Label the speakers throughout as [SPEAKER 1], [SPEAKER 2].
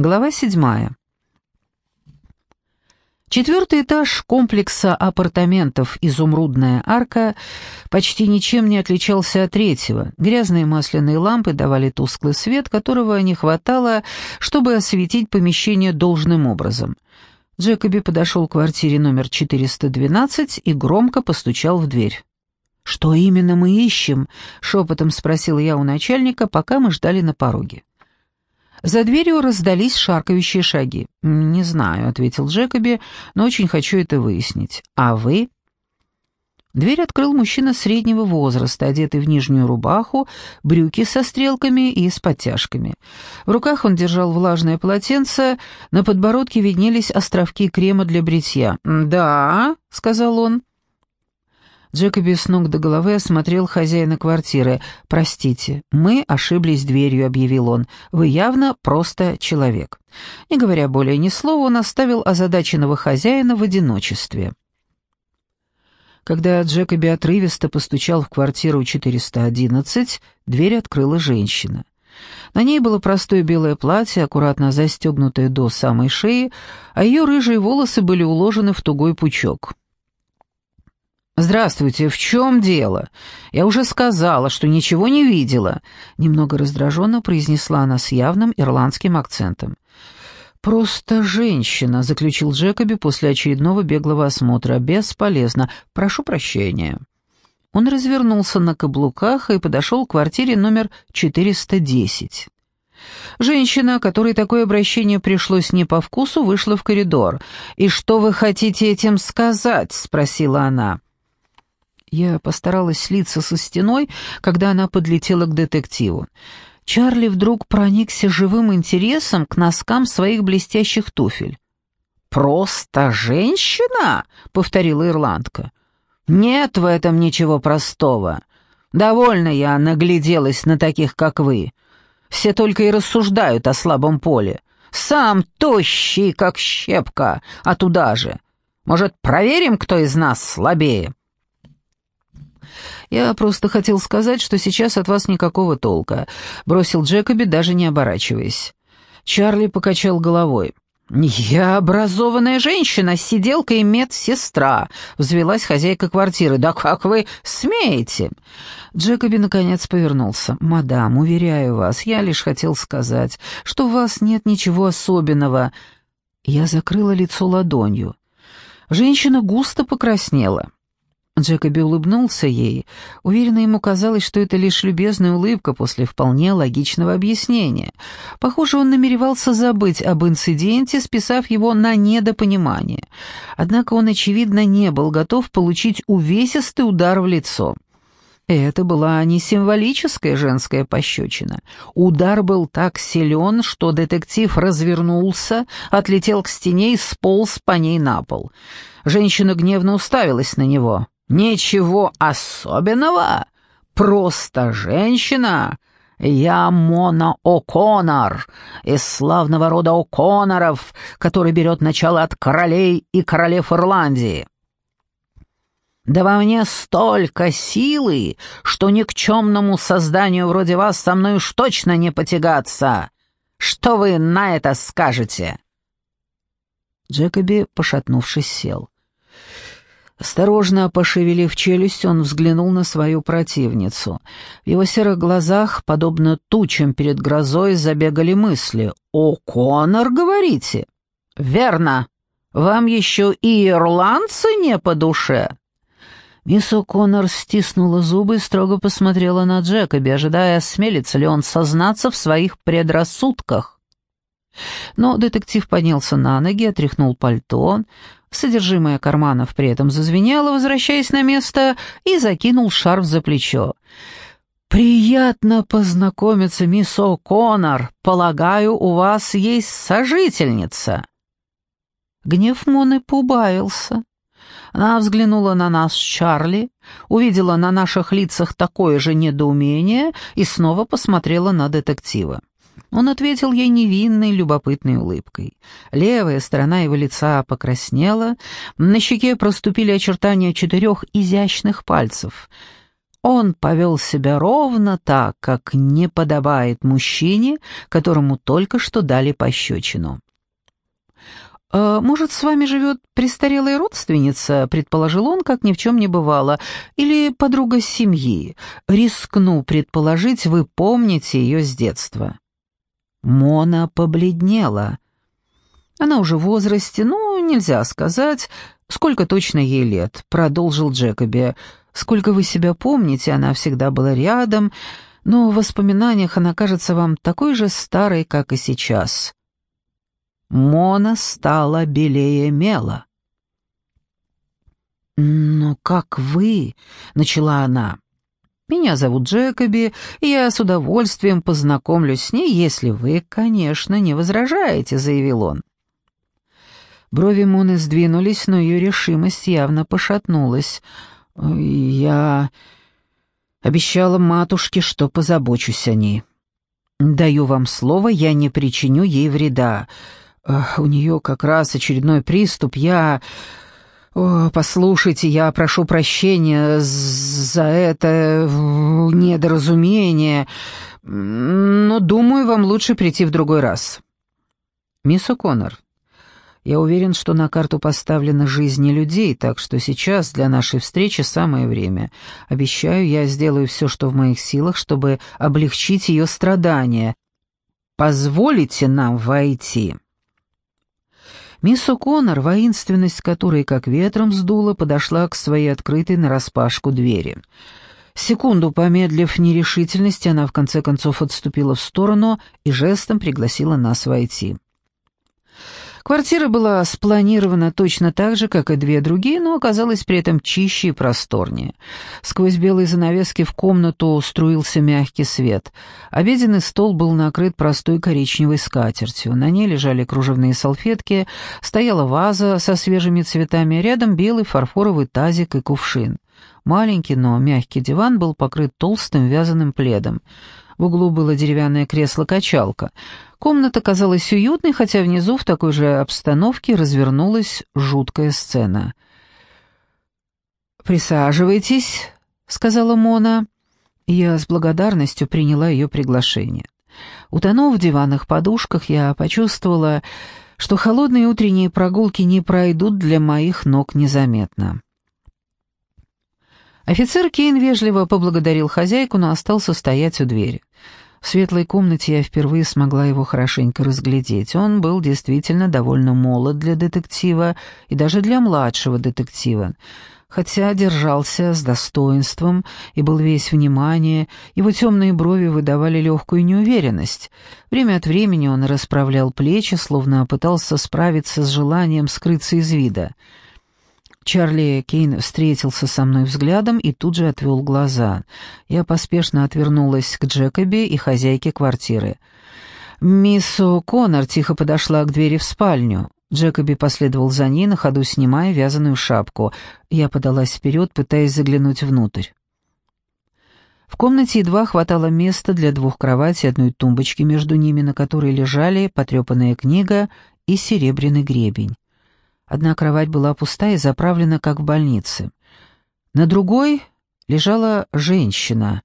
[SPEAKER 1] Глава седьмая. Четвертый этаж комплекса апартаментов «Изумрудная арка» почти ничем не отличался от третьего. Грязные масляные лампы давали тусклый свет, которого не хватало, чтобы осветить помещение должным образом. Джекоби подошел к квартире номер 412 и громко постучал в дверь. «Что именно мы ищем?» — шепотом спросил я у начальника, пока мы ждали на пороге. За дверью раздались шаркающие шаги. «Не знаю», — ответил Джекоби, — «но очень хочу это выяснить. А вы?» Дверь открыл мужчина среднего возраста, одетый в нижнюю рубаху, брюки со стрелками и с подтяжками. В руках он держал влажное полотенце, на подбородке виднелись островки крема для бритья. «Да», — сказал он. Джекоби с ног до головы осмотрел хозяина квартиры. «Простите, мы ошиблись дверью», — объявил он. «Вы явно просто человек». Не говоря более ни слова, он оставил озадаченного хозяина в одиночестве. Когда Джекоби отрывисто постучал в квартиру 411, дверь открыла женщина. На ней было простое белое платье, аккуратно застегнутое до самой шеи, а ее рыжие волосы были уложены в тугой пучок. «Здравствуйте, в чем дело? Я уже сказала, что ничего не видела», — немного раздраженно произнесла она с явным ирландским акцентом. «Просто женщина», — заключил Джекоби после очередного беглого осмотра. «Бесполезно. Прошу прощения». Он развернулся на каблуках и подошел к квартире номер 410. Женщина, которой такое обращение пришлось не по вкусу, вышла в коридор. «И что вы хотите этим сказать?» — спросила она. Я постаралась слиться со стеной, когда она подлетела к детективу. Чарли вдруг проникся живым интересом к носкам своих блестящих туфель. «Просто женщина?» — повторила ирландка. «Нет в этом ничего простого. Довольно я нагляделась на таких, как вы. Все только и рассуждают о слабом поле. Сам тощий, как щепка, а туда же. Может, проверим, кто из нас слабее?» «Я просто хотел сказать, что сейчас от вас никакого толка», — бросил Джекоби, даже не оборачиваясь. Чарли покачал головой. «Я образованная женщина, сиделка и медсестра», — взвелась хозяйка квартиры. «Да как вы смеете?» Джекоби наконец повернулся. «Мадам, уверяю вас, я лишь хотел сказать, что у вас нет ничего особенного». Я закрыла лицо ладонью. Женщина густо покраснела. Джекоби улыбнулся ей. Уверенно ему казалось, что это лишь любезная улыбка после вполне логичного объяснения. Похоже, он намеревался забыть об инциденте, списав его на недопонимание. Однако он, очевидно, не был готов получить увесистый удар в лицо. Это была не символическая женская пощечина. Удар был так силен, что детектив развернулся, отлетел к стене и сполз по ней на пол. Женщина гневно уставилась на него. Ничего особенного, просто женщина. Я Мона О'Коннор, из славного рода О'Конноров, который берет начало от королей и королев Ирландии. Да во мне столько силы, что никчемному созданию вроде вас со мной уж точно не потягаться. Что вы на это скажете?» Джекоби, пошатнувшись, сел. Осторожно пошевелив челюсть, он взглянул на свою противницу. В его серых глазах, подобно тучам перед грозой, забегали мысли. «О, Конор, говорите?» «Верно. Вам еще и ирландцы не по душе?» Мисс О'Коннор стиснула зубы и строго посмотрела на Джекоби, ожидая, осмелится ли он сознаться в своих предрассудках. Но детектив поднялся на ноги, отряхнул пальто, Содержимое карманов при этом зазвенело, возвращаясь на место, и закинул шарф за плечо. «Приятно познакомиться, мисс О'Коннор. Полагаю, у вас есть сожительница». Гнев Моны поубавился. Она взглянула на нас Чарли, увидела на наших лицах такое же недоумение и снова посмотрела на детектива. Он ответил ей невинной, любопытной улыбкой. Левая сторона его лица покраснела, на щеке проступили очертания четырех изящных пальцев. Он повел себя ровно так, как не подобает мужчине, которому только что дали пощечину. «А, «Может, с вами живет престарелая родственница?» — предположил он, как ни в чем не бывало. «Или подруга семьи? Рискну предположить, вы помните ее с детства». Мона побледнела. Она уже в возрасте, ну, нельзя сказать, сколько точно ей лет, продолжил Джекоби. Сколько вы себя помните, она всегда была рядом, но в воспоминаниях она кажется вам такой же старой, как и сейчас. Мона стала белее мела. «Но как вы?» — начала она. «Меня зовут Джекоби, и я с удовольствием познакомлюсь с ней, если вы, конечно, не возражаете», — заявил он. Брови Моны сдвинулись, но ее решимость явно пошатнулась — «Я обещала матушке, что позабочусь о ней. Даю вам слово, я не причиню ей вреда. У нее как раз очередной приступ. Я... О, послушайте, я прошу прощения за это недоразумение, но думаю, вам лучше прийти в другой раз». «Мисс О'Коннор, я уверен, что на карту поставлены жизни людей, так что сейчас для нашей встречи самое время. Обещаю, я сделаю все, что в моих силах, чтобы облегчить ее страдания. Позволите нам войти?» Мисс О'Коннор, воинственность которой как ветром сдула, подошла к своей открытой нараспашку двери. Секунду помедлив нерешительности, она в конце концов отступила в сторону и жестом пригласила нас войти. Квартира была спланирована точно так же, как и две другие, но оказалась при этом чище и просторнее. Сквозь белые занавески в комнату струился мягкий свет. Обеденный стол был накрыт простой коричневой скатертью. На ней лежали кружевные салфетки, стояла ваза со свежими цветами, рядом белый фарфоровый тазик и кувшин. Маленький, но мягкий диван был покрыт толстым вязаным пледом. В углу было деревянное кресло-качалка. Комната казалась уютной, хотя внизу в такой же обстановке развернулась жуткая сцена. «Присаживайтесь», — сказала Мона. Я с благодарностью приняла ее приглашение. Утонув в диванных подушках, я почувствовала, что холодные утренние прогулки не пройдут для моих ног незаметно. Офицер Кейн вежливо поблагодарил хозяйку, но остался стоять у двери. В светлой комнате я впервые смогла его хорошенько разглядеть. Он был действительно довольно молод для детектива и даже для младшего детектива. Хотя держался с достоинством и был весь внимание, его темные брови выдавали легкую неуверенность. Время от времени он расправлял плечи, словно пытался справиться с желанием скрыться из вида — Чарли Кейн встретился со мной взглядом и тут же отвел глаза. Я поспешно отвернулась к Джекоби и хозяйке квартиры. Мисс О'Коннор тихо подошла к двери в спальню. Джекоби последовал за ней, на ходу снимая вязаную шапку. Я подалась вперед, пытаясь заглянуть внутрь. В комнате едва хватало места для двух кроватей, одной тумбочки между ними, на которой лежали потрепанная книга и серебряный гребень. Одна кровать была пустая и заправлена, как в больнице. На другой лежала женщина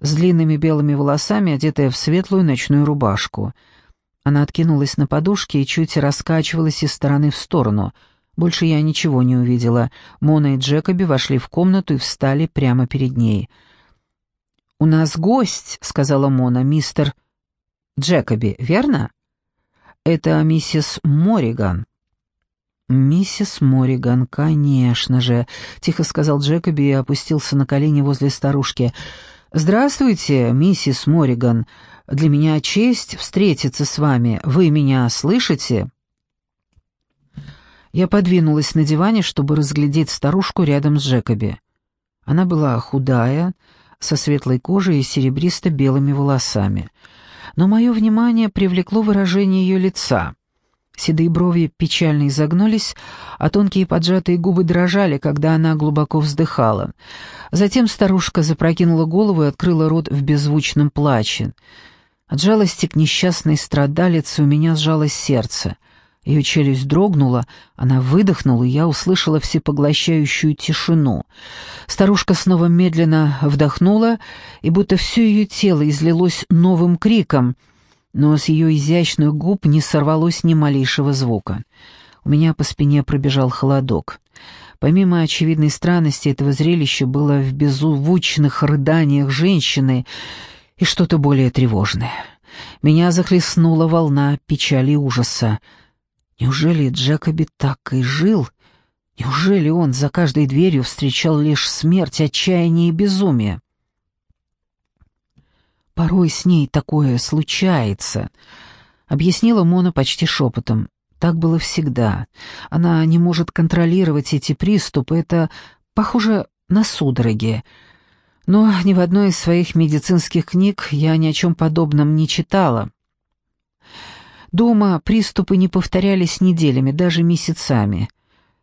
[SPEAKER 1] с длинными белыми волосами, одетая в светлую ночную рубашку. Она откинулась на подушке и чуть раскачивалась из стороны в сторону. Больше я ничего не увидела. Мона и Джекоби вошли в комнату и встали прямо перед ней. «У нас гость», — сказала Мона, — «мистер Джекоби, верно?» «Это миссис Мориган». «Миссис Мориган, конечно же», — тихо сказал Джекоби и опустился на колени возле старушки. «Здравствуйте, миссис Мориган. Для меня честь встретиться с вами. Вы меня слышите?» Я подвинулась на диване, чтобы разглядеть старушку рядом с Джекоби. Она была худая, со светлой кожей и серебристо-белыми волосами. Но мое внимание привлекло выражение ее лица — Седые брови печально изогнулись, а тонкие поджатые губы дрожали, когда она глубоко вздыхала. Затем старушка запрокинула голову и открыла рот в беззвучном плаче. От жалости к несчастной страдалице у меня сжалось сердце. Ее челюсть дрогнула, она выдохнула, и я услышала всепоглощающую тишину. Старушка снова медленно вдохнула, и будто все ее тело излилось новым криком, но с ее изящных губ не сорвалось ни малейшего звука. У меня по спине пробежал холодок. Помимо очевидной странности этого зрелища было в беззвучных рыданиях женщины и что-то более тревожное. Меня захлестнула волна печали и ужаса. Неужели Джекоби так и жил? Неужели он за каждой дверью встречал лишь смерть, отчаяние и безумие? Порой с ней такое случается, объяснила Мона почти шепотом. Так было всегда. Она не может контролировать эти приступы, это похоже на судороги. Но ни в одной из своих медицинских книг я ни о чем подобном не читала. Дома приступы не повторялись неделями, даже месяцами.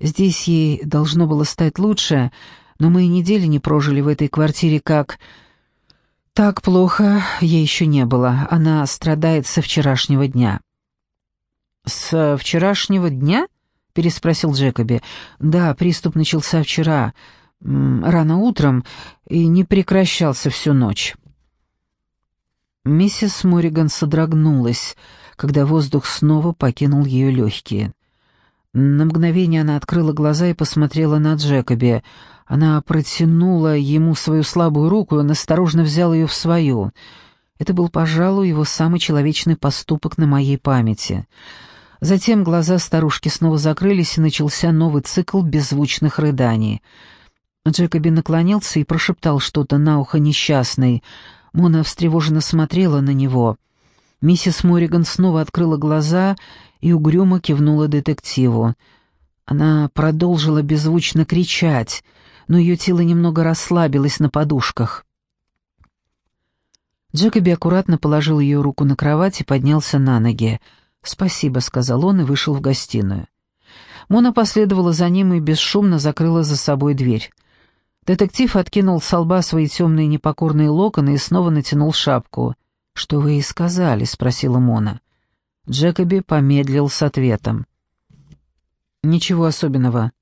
[SPEAKER 1] Здесь ей должно было стать лучше, но мы и недели не прожили в этой квартире как... Так плохо ей еще не было, она страдает со вчерашнего дня. «С вчерашнего дня?» — переспросил Джекоби. «Да, приступ начался вчера, рано утром, и не прекращался всю ночь». Миссис Морриган содрогнулась — когда воздух снова покинул ее легкие. На мгновение она открыла глаза и посмотрела на Джекоби. Она протянула ему свою слабую руку, и он осторожно взял ее в свою. Это был, пожалуй, его самый человечный поступок на моей памяти. Затем глаза старушки снова закрылись, и начался новый цикл беззвучных рыданий. Джекоби наклонился и прошептал что-то на ухо несчастной. Мона встревоженно смотрела на него — Миссис Морриган снова открыла глаза и угрюмо кивнула детективу. Она продолжила беззвучно кричать, но ее тело немного расслабилось на подушках. Джекоби аккуратно положил ее руку на кровать и поднялся на ноги. «Спасибо», — сказал он и вышел в гостиную. Мона последовала за ним и бесшумно закрыла за собой дверь. Детектив откинул с лба свои темные непокорные локоны и снова натянул шапку — «Что вы и сказали?» — спросила Мона. Джекоби помедлил с ответом. «Ничего особенного.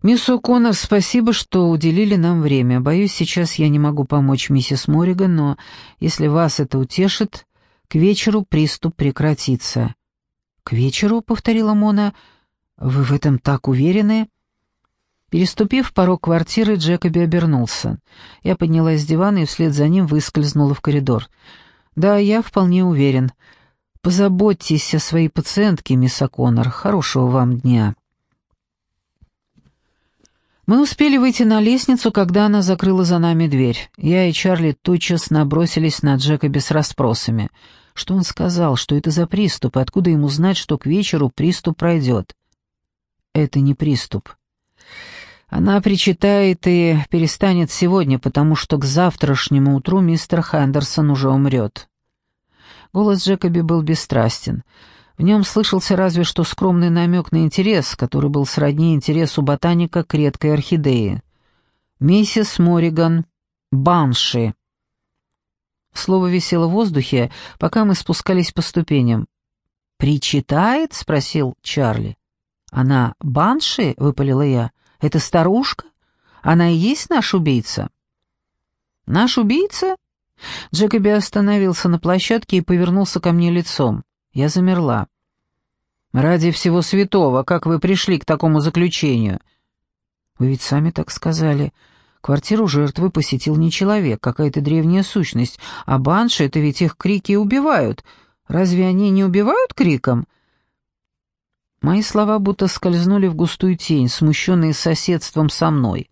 [SPEAKER 1] Мисс О'Коннор, спасибо, что уделили нам время. Боюсь, сейчас я не могу помочь миссис Морриган, но если вас это утешит, к вечеру приступ прекратится». «К вечеру?» — повторила Мона. «Вы в этом так уверены?» Переступив порог квартиры, Джекоби обернулся. Я поднялась с дивана и вслед за ним выскользнула в коридор. «Да, я вполне уверен. Позаботьтесь о своей пациентке, мисс О'Коннор. Хорошего вам дня». Мы успели выйти на лестницу, когда она закрыла за нами дверь. Я и Чарли тотчас набросились на Джекоби с расспросами. Что он сказал, что это за приступ, и откуда ему знать, что к вечеру приступ пройдет? «Это не приступ. Она причитает и перестанет сегодня, потому что к завтрашнему утру мистер Хендерсон уже умрет. Голос Джекоби был бесстрастен. В нем слышался разве что скромный намек на интерес, который был сродни интересу ботаника к редкой орхидее. «Миссис Морриган, банши». Слово висело в воздухе, пока мы спускались по ступеням. «Причитает?» — спросил Чарли. «Она банши?» — выпалила я. Это старушка? Она и есть наш убийца?» «Наш убийца?» Джекоби остановился на площадке и повернулся ко мне лицом. Я замерла. «Ради всего святого, как вы пришли к такому заключению?» «Вы ведь сами так сказали. Квартиру жертвы посетил не человек, какая-то древняя сущность, а банши — это ведь их крики убивают. Разве они не убивают криком?» Мои слова будто скользнули в густую тень, смущенные соседством со мной.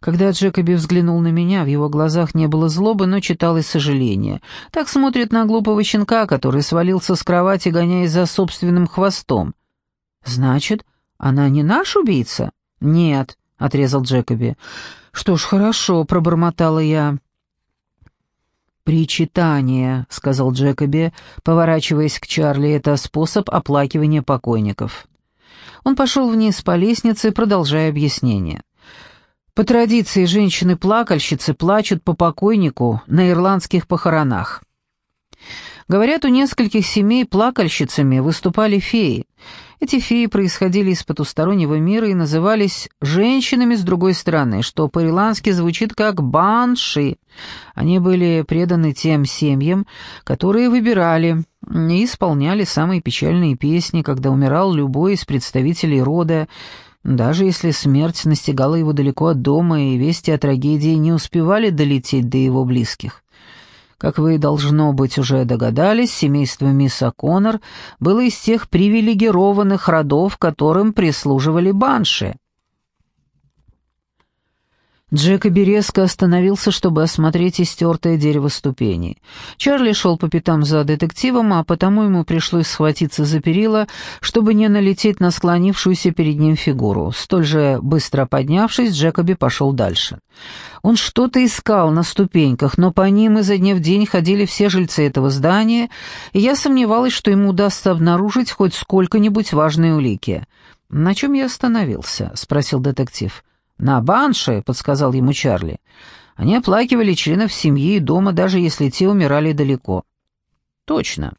[SPEAKER 1] Когда Джекоби взглянул на меня, в его глазах не было злобы, но читалось сожаление. Так смотрит на глупого щенка, который свалился с кровати, гоняясь за собственным хвостом. «Значит, она не наш убийца?» «Нет», — отрезал Джекоби. «Что ж, хорошо», — пробормотала я. «Причитание», — сказал Джекоби, поворачиваясь к Чарли, — «это способ оплакивания покойников». Он пошел вниз по лестнице, продолжая объяснение. По традиции женщины-плакальщицы плачут по покойнику на ирландских похоронах. Говорят, у нескольких семей плакальщицами выступали феи. Эти феи происходили из потустороннего мира и назывались «женщинами с другой стороны», что по-ирландски звучит как «банши». Они были преданы тем семьям, которые выбирали и исполняли самые печальные песни, когда умирал любой из представителей рода, даже если смерть настигала его далеко от дома и вести о трагедии не успевали долететь до его близких. Как вы, должно быть, уже догадались, семейство мисс О'Коннор было из тех привилегированных родов, которым прислуживали банши. Джекоби резко остановился, чтобы осмотреть истертое дерево ступеней. Чарли шел по пятам за детективом, а потому ему пришлось схватиться за перила, чтобы не налететь на склонившуюся перед ним фигуру. Столь же быстро поднявшись, Джекоби пошел дальше. Он что-то искал на ступеньках, но по ним изо дня в день ходили все жильцы этого здания, и я сомневалась, что ему удастся обнаружить хоть сколько-нибудь важные улики. «На чем я остановился?» — спросил детектив. «На банше», — подсказал ему Чарли. «Они оплакивали членов семьи и дома, даже если те умирали далеко». «Точно.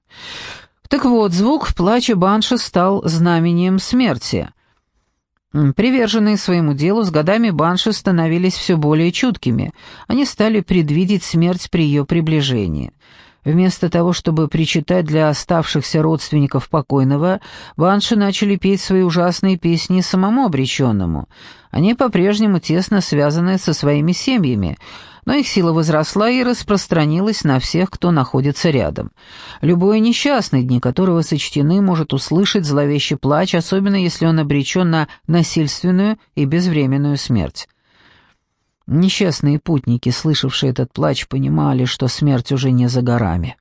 [SPEAKER 1] Так вот, звук плача банши стал знамением смерти». Приверженные своему делу, с годами банши становились все более чуткими. Они стали предвидеть смерть при ее приближении. Вместо того, чтобы причитать для оставшихся родственников покойного, банши начали петь свои ужасные песни самому обреченному. Они по-прежнему тесно связаны со своими семьями, но их сила возросла и распространилась на всех, кто находится рядом. Любой несчастный, дни которого сочтены, может услышать зловещий плач, особенно если он обречен на насильственную и безвременную смерть. Несчастные путники, слышавшие этот плач, понимали, что смерть уже не за горами.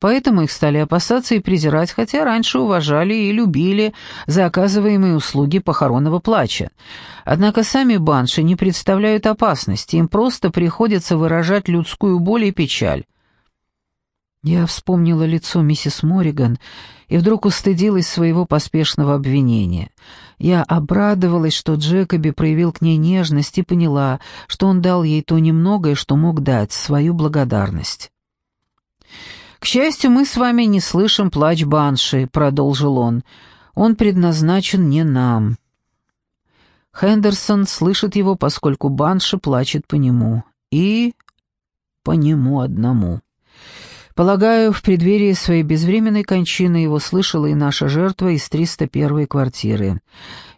[SPEAKER 1] Поэтому их стали опасаться и презирать, хотя раньше уважали и любили за оказываемые услуги похоронного плача. Однако сами банши не представляют опасности, им просто приходится выражать людскую боль и печаль. Я вспомнила лицо миссис Мориган и вдруг устыдилась своего поспешного обвинения. Я обрадовалась, что Джекоби проявил к ней нежность и поняла, что он дал ей то немногое, что мог дать, свою благодарность. «К счастью, мы с вами не слышим плач Банши», — продолжил он. «Он предназначен не нам». Хендерсон слышит его, поскольку Банши плачет по нему. И по нему одному. Полагаю, в преддверии своей безвременной кончины его слышала и наша жертва из 301-й квартиры.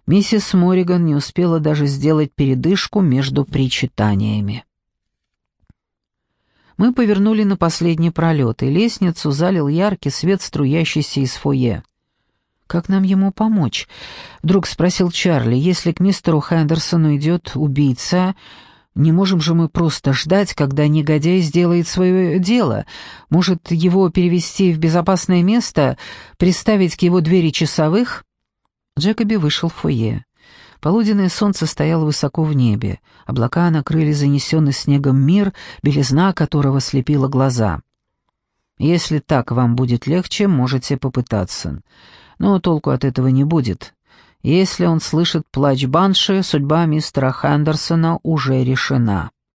[SPEAKER 1] Миссис Мориган не успела даже сделать передышку между причитаниями. Мы повернули на последний пролет, и лестницу залил яркий свет, струящийся из фойе. «Как нам ему помочь?» — вдруг спросил Чарли. «Если к мистеру Хендерсону идет убийца, не можем же мы просто ждать, когда негодяй сделает свое дело. Может, его перевести в безопасное место, приставить к его двери часовых?» Джекоби вышел в фойе. Полуденное солнце стояло высоко в небе. Облака накрыли занесенный снегом мир, белизна которого слепила глаза. «Если так вам будет легче, можете попытаться. Но толку от этого не будет. Если он слышит плач Банши, судьба мистера Хендерсона уже решена.